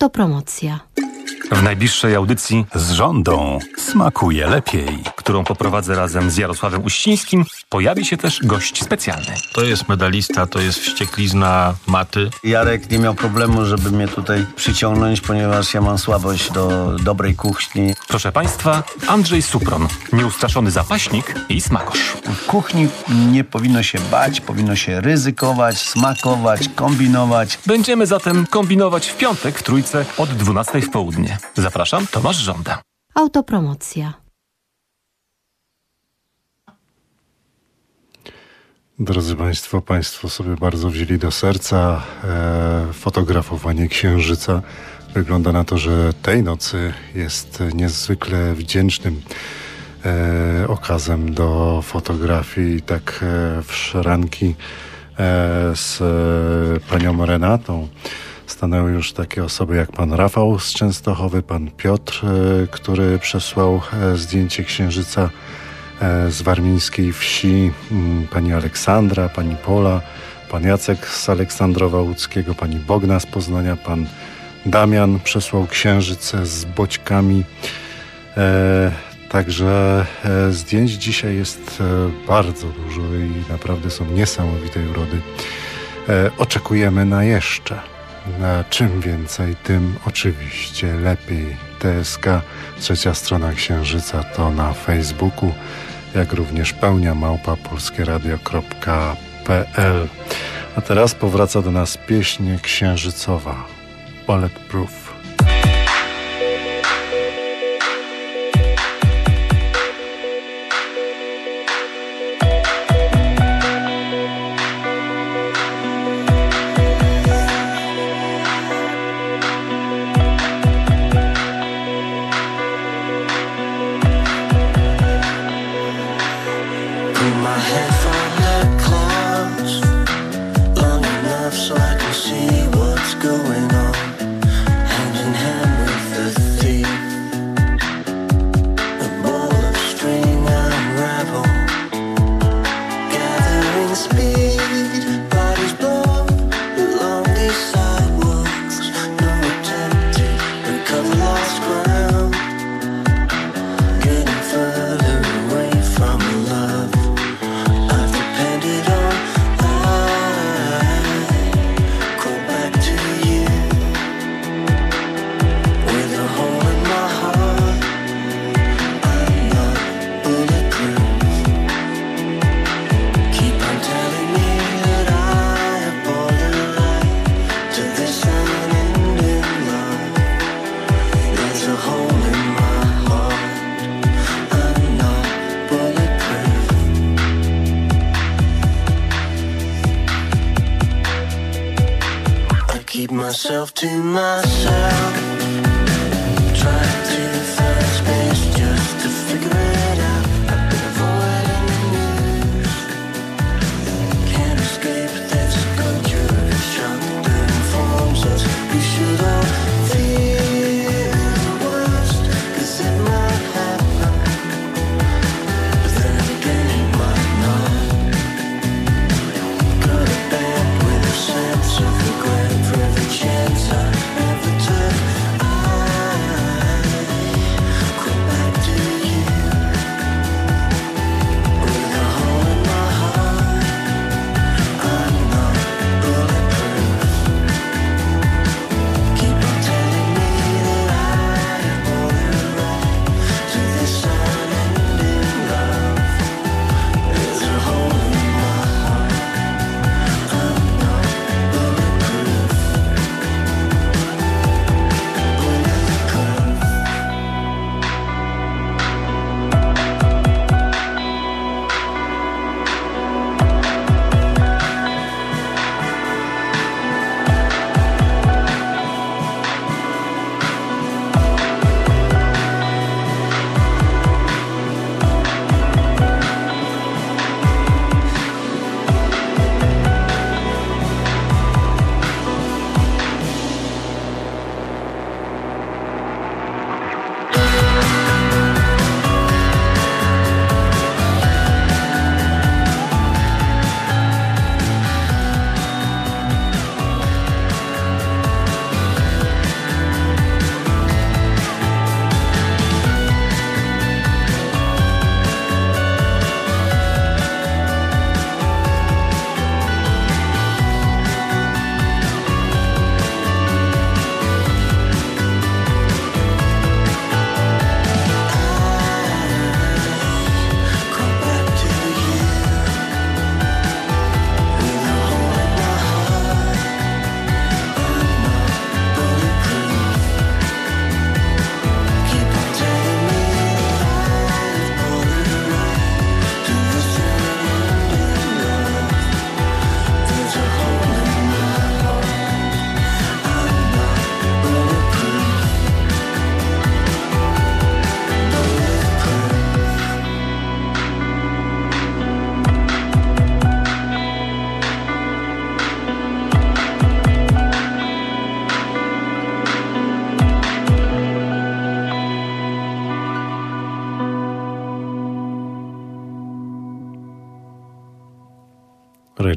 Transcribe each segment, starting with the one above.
Autopromocja. W najbliższej audycji z żądą smakuje lepiej, którą poprowadzę razem z Jarosławem Uścińskim, pojawi się też gość specjalny. To jest medalista, to jest wścieklizna maty. Jarek nie miał problemu, żeby mnie tutaj przyciągnąć, ponieważ ja mam słabość do dobrej kuchni. Proszę Państwa, Andrzej Supron, nieustraszony zapaśnik i smakosz. W kuchni nie powinno się bać, powinno się ryzykować, smakować, kombinować. Będziemy zatem kombinować w piątek w Trójce od 12 w południe. Zapraszam, Tomasz Żąda. Autopromocja. Drodzy Państwo, Państwo sobie bardzo wzięli do serca e, fotografowanie księżyca. Wygląda na to, że tej nocy jest niezwykle wdzięcznym e, okazem do fotografii. Tak e, w szranki e, z e, panią Renatą stanęły już takie osoby jak pan Rafał z Częstochowy, pan Piotr, e, który przesłał zdjęcie księżyca z warmińskiej wsi, mm, pani Aleksandra, pani Pola, pan Jacek z Aleksandrowa Łódzkiego, pani Bogna z Poznania, pan Damian przesłał księżyc z boćkami. Także zdjęć dzisiaj jest bardzo dużo i naprawdę są niesamowitej urody. Oczekujemy na jeszcze. Na czym więcej, tym oczywiście lepiej. TSK, trzecia strona Księżyca to na Facebooku, jak również pełnia małpa polskieradio.pl. A teraz powraca do nas pieśń księżycowa Bulletproof.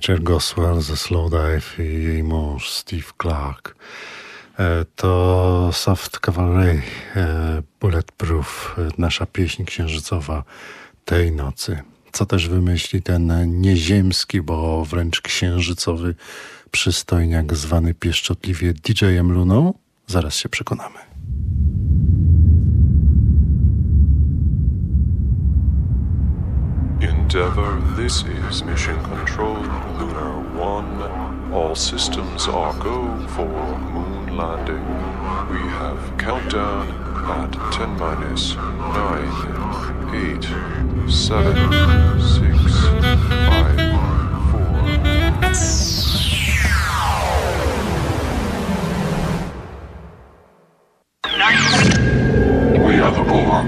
Rachel Goswell ze Slowdive i jej mąż Steve Clark. E, To Soft Cavalry, e, Bulletproof, e, nasza pieśń księżycowa tej nocy. Co też wymyśli ten nieziemski, bo wręcz księżycowy przystojniak zwany pieszczotliwie DJ-em Luną? Zaraz się przekonamy. Endeavor, this is Mission Control, Lunar 1. All systems are go for moon landing. We have countdown at 10 minus 9, 8, 7, 6, 5, 4. We are the Borg.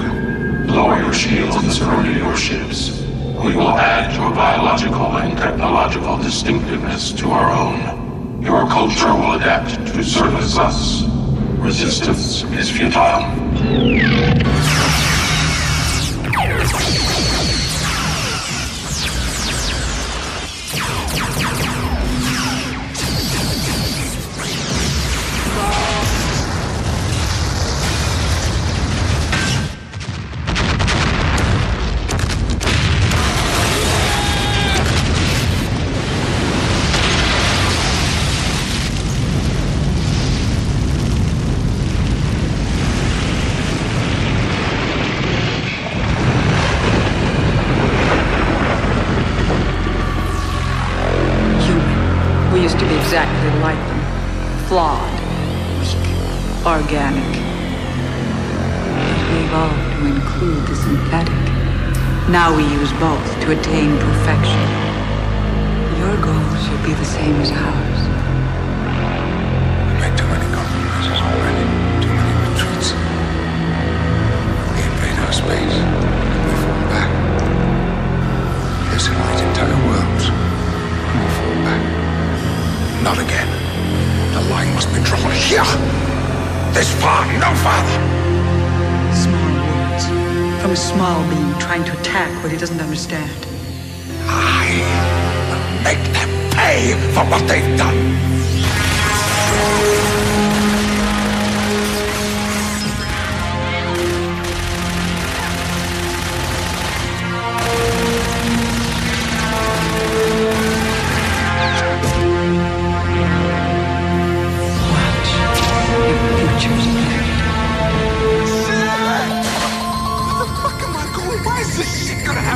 Lower your shields and surrender your ships. We will add your biological and technological distinctiveness to our own. Your culture will adapt to service us. Resistance is futile.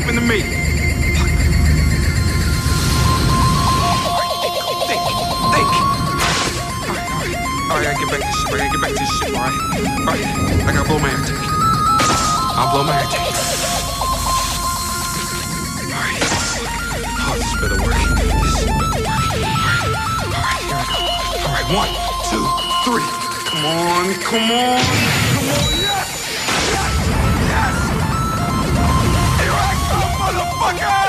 Shit gonna happen to me? Think, think. Alright, alright. Alright, I get back to this shit. I gotta get back to this shit, alright? Alright, I gotta blow my air tank. I'll blow my air tank. Alright. Oh, this better work. This better work. Alright, alright, here I go. Alright, one, two, three. Come on, come on, motherfucker!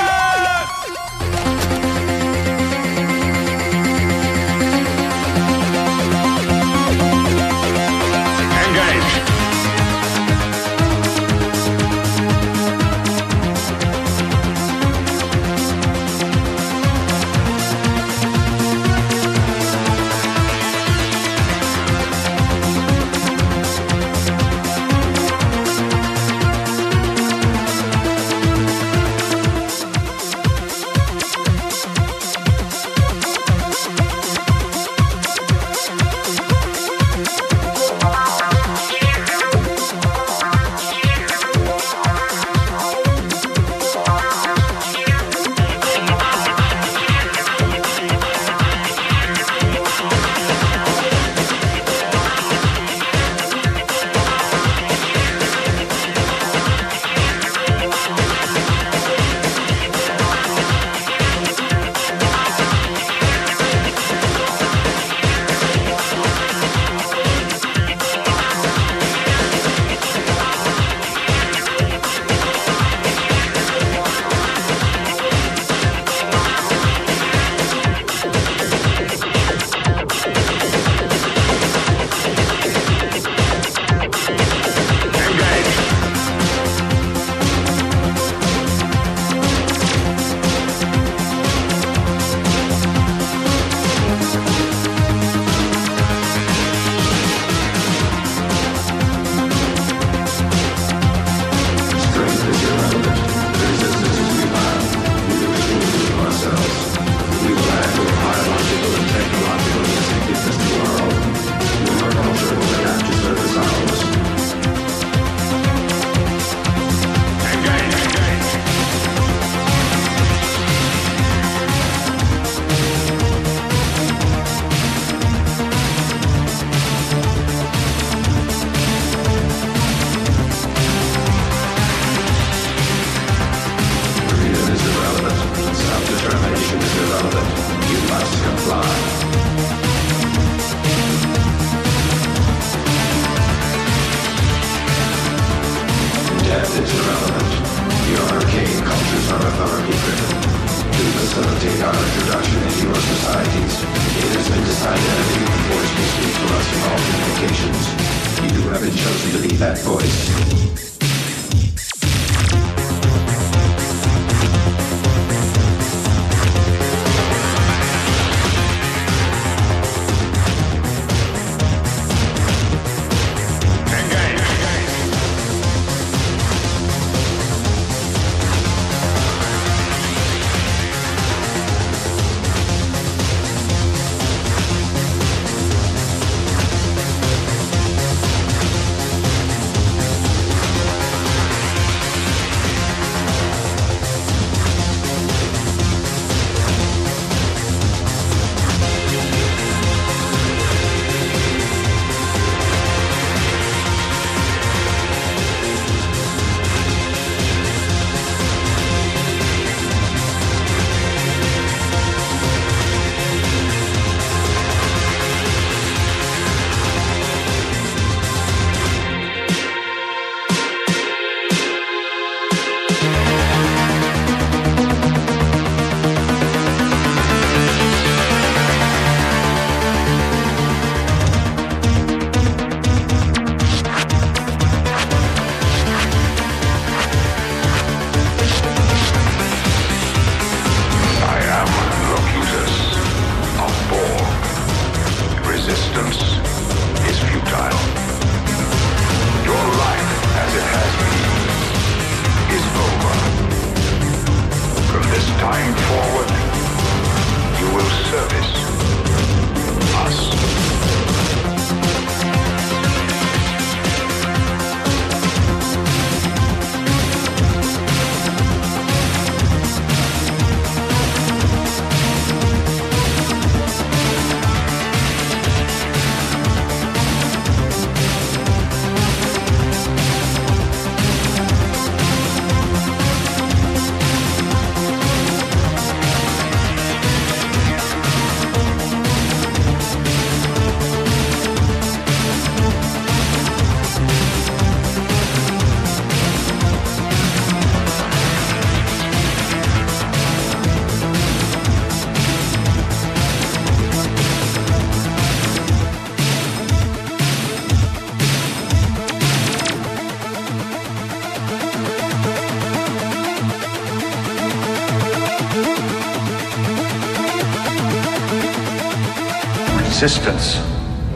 Resistance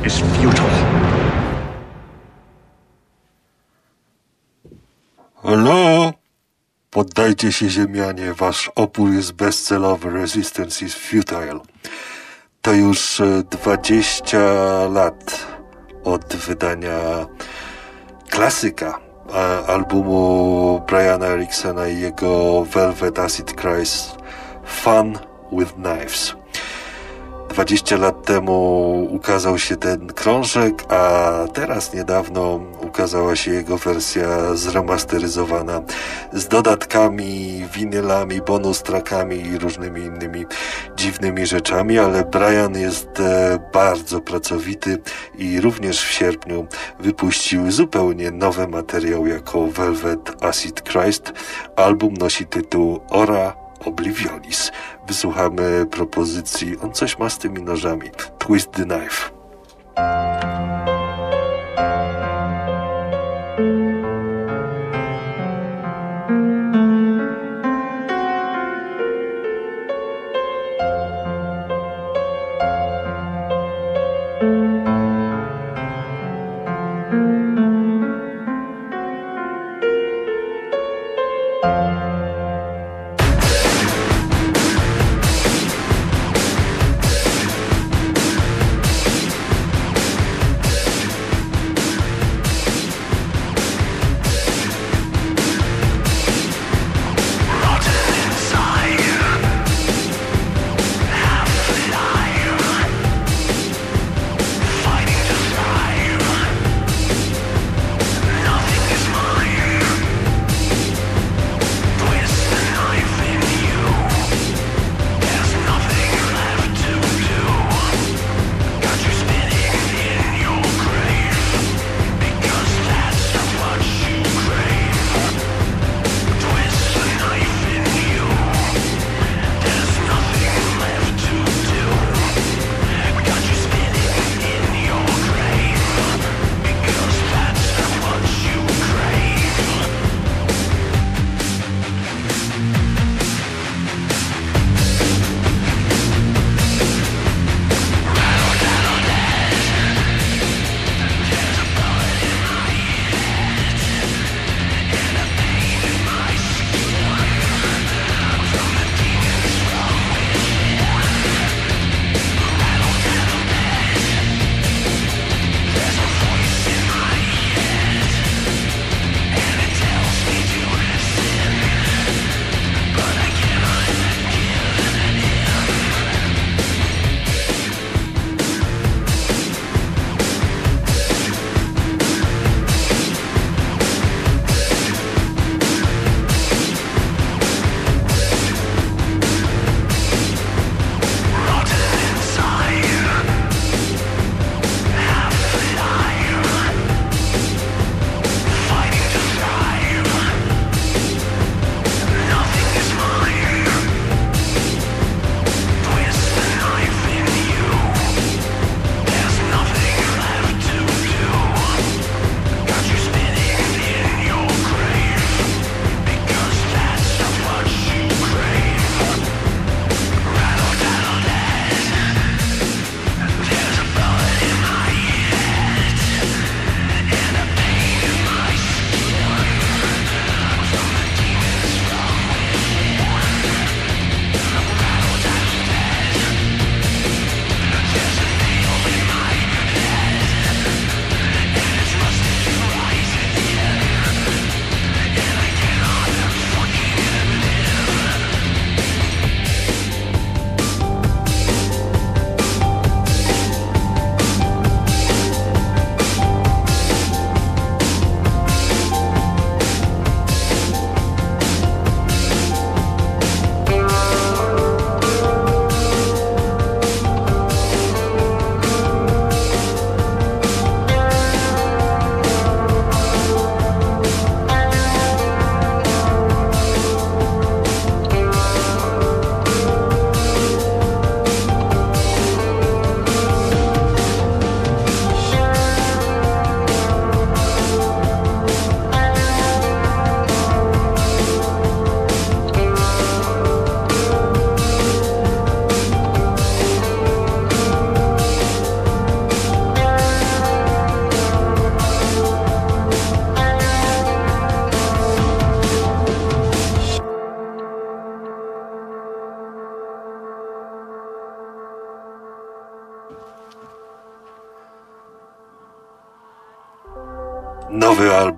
is futile. Halo? Poddajcie się ziemianie, wasz opór jest bezcelowy, resistance is futile. To już e, 20 lat od wydania klasyka e, albumu Briana Ericksona i jego Velvet Acid Christ Fun with Knives. 20 lat temu ukazał się ten krążek, a teraz niedawno ukazała się jego wersja zremasteryzowana z dodatkami, winylami, bonus trackami i różnymi innymi dziwnymi rzeczami, ale Brian jest e, bardzo pracowity i również w sierpniu wypuścił zupełnie nowy materiał jako Velvet Acid Christ. Album nosi tytuł Ora Oblivionis. Wysłuchamy propozycji, on coś ma z tymi nożami. Twist the Knife.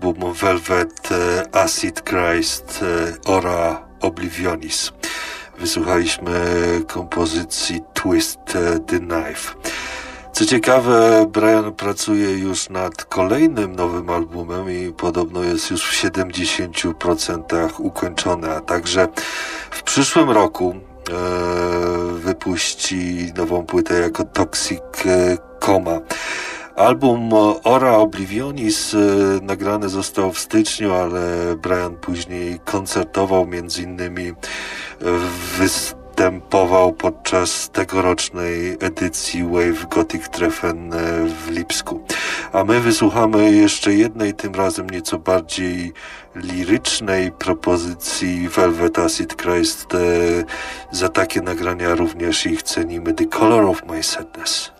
Album Velvet e, Acid Christ e, Ora Oblivionis. Wysłuchaliśmy kompozycji Twist e, the Knife. Co ciekawe, Brian pracuje już nad kolejnym nowym albumem i podobno jest już w 70% ukończony, a także w przyszłym roku e, wypuści nową płytę jako Toxic Coma. Album Ora Oblivionis e, nagrany został w styczniu, ale Brian później koncertował między innymi występował podczas tegorocznej edycji Wave Gothic Treffen e, w Lipsku. A my wysłuchamy jeszcze jednej, tym razem nieco bardziej lirycznej propozycji Velvet Acid Christ. E, Za takie nagrania również ich cenimy. The Color of My Sadness.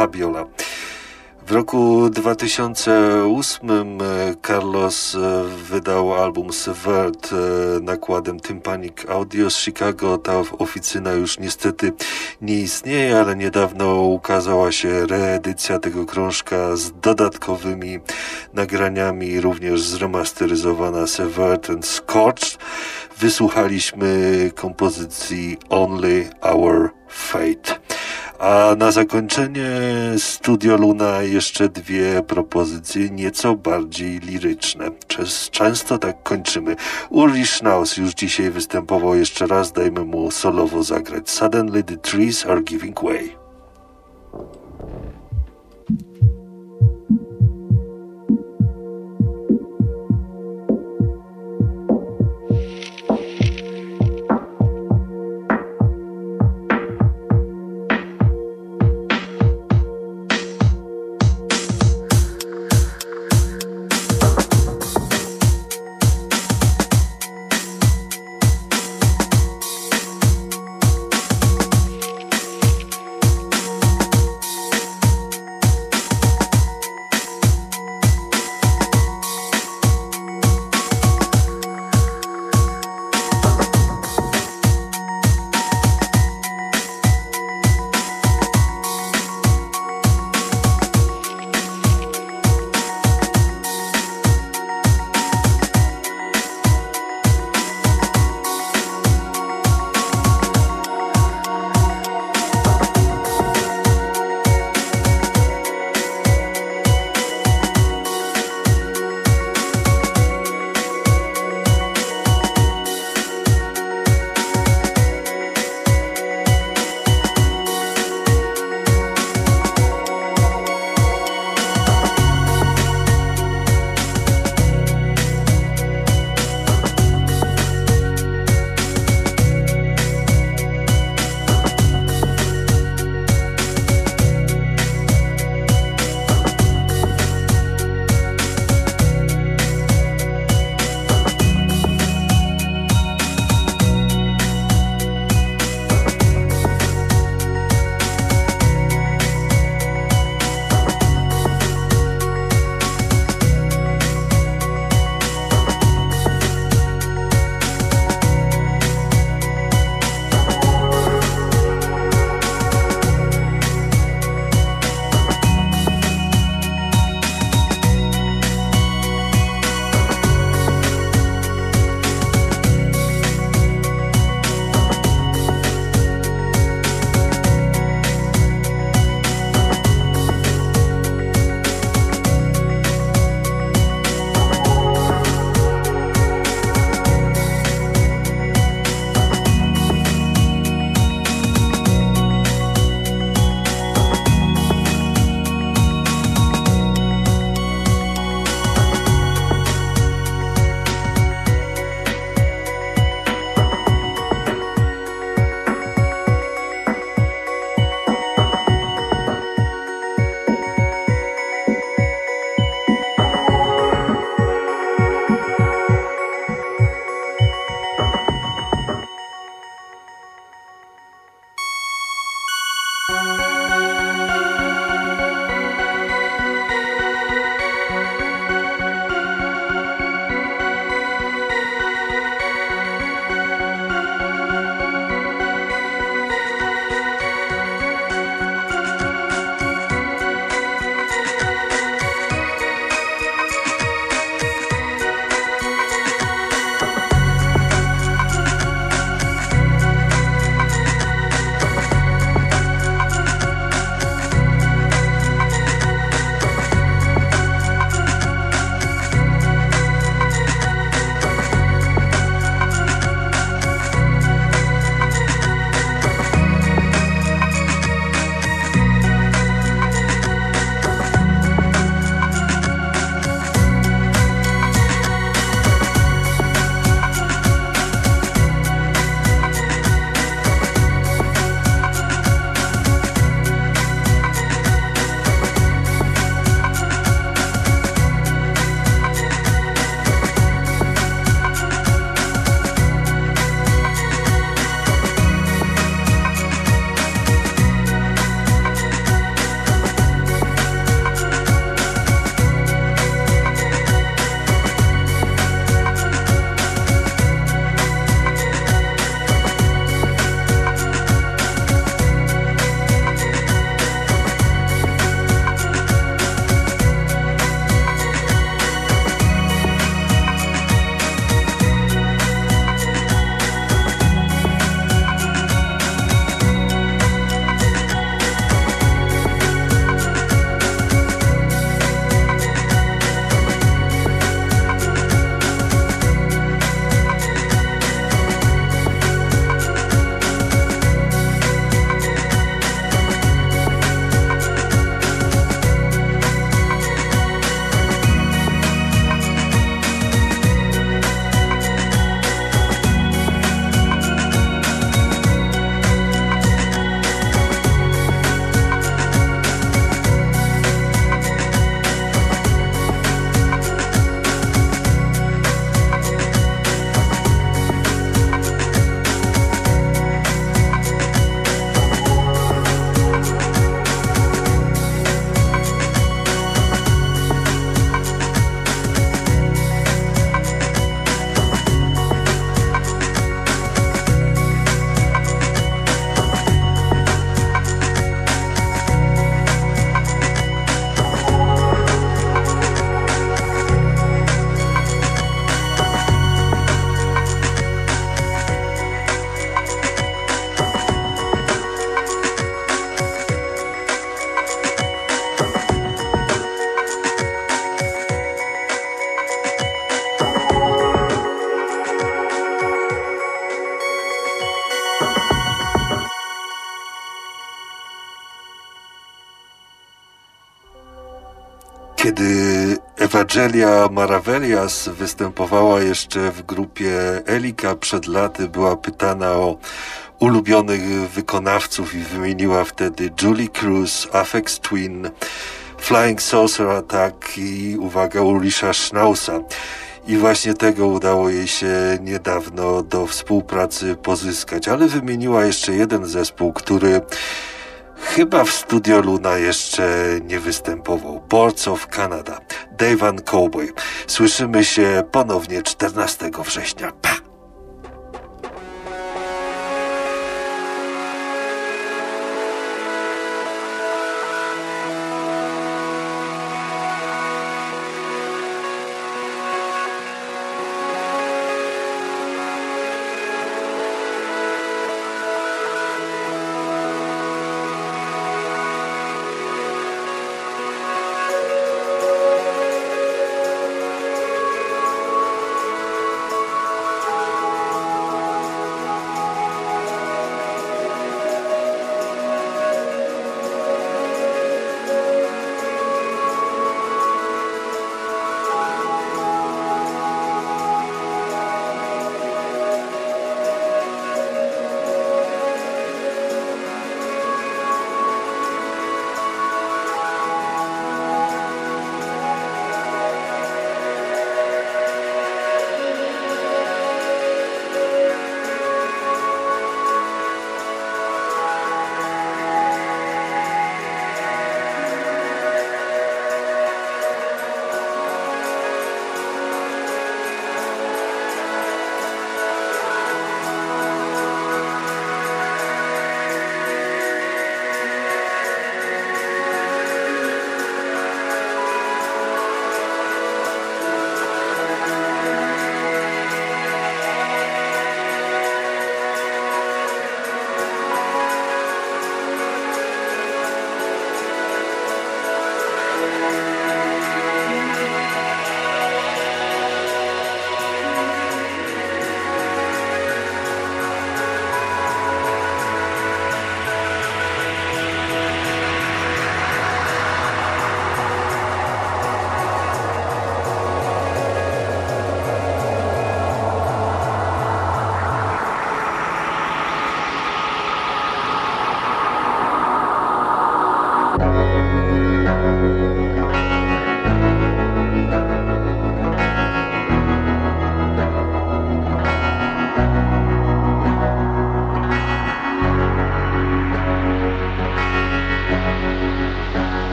Fabiola. W roku 2008 e, Carlos e, wydał album Severt e, nakładem Tympanic Audio z Chicago. Ta oficyna już niestety nie istnieje, ale niedawno ukazała się reedycja tego krążka z dodatkowymi nagraniami, również zremasteryzowana Severt and Scorched. Wysłuchaliśmy kompozycji Only Our Fate. A na zakończenie Studio Luna jeszcze dwie propozycje nieco bardziej liryczne. Często tak kończymy. Ulrich Schnauz już dzisiaj występował jeszcze raz, dajmy mu solowo zagrać. Suddenly the trees are giving way. Evangelia Maravelias występowała jeszcze w grupie Elika przed laty, była pytana o ulubionych wykonawców i wymieniła wtedy Julie Cruz, Afex Twin, Flying Saucer Attack i uwaga Ulisza Schnausa. I właśnie tego udało jej się niedawno do współpracy pozyskać, ale wymieniła jeszcze jeden zespół, który chyba w Studio Luna jeszcze nie występował. Boards of Canada, Dave Cowboy. Słyszymy się ponownie 14 września. Pa!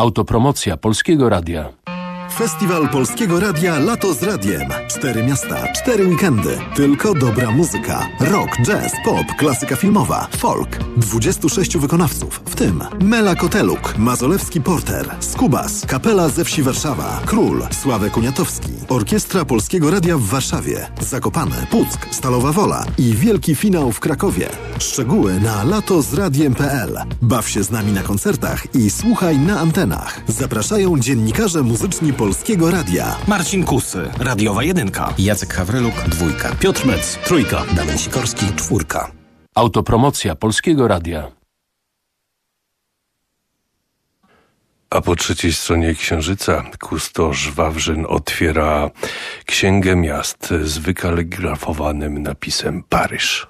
Autopromocja Polskiego Radia. Festiwal Polskiego Radia Lato z Radiem. Cztery miasta, cztery weekendy. Tylko dobra muzyka. Rock, jazz, pop, klasyka filmowa, folk. 26 wykonawców, w tym Mela Koteluk, Mazolewski Porter, Skubas, Kapela ze Wsi Warszawa, Król, Sławek Uniatowski, Orkiestra Polskiego Radia w Warszawie, Zakopane, Puck, Stalowa Wola i wielki finał w Krakowie. Szczegóły na latozradiem.pl. Baw się z nami na koncertach i słuchaj na antenach. Zapraszają dziennikarze muzyczni Polskiego Radia. Marcin Kusy, radiowa jedynka. Jacek Hawryluk, dwójka. Piotr Mec, trójka. Damian Sikorski, czwórka. Autopromocja Polskiego Radia. A po trzeciej stronie Księżyca kustosz Wawrzyn otwiera księgę miast z wykaligrafowanym napisem Paryż.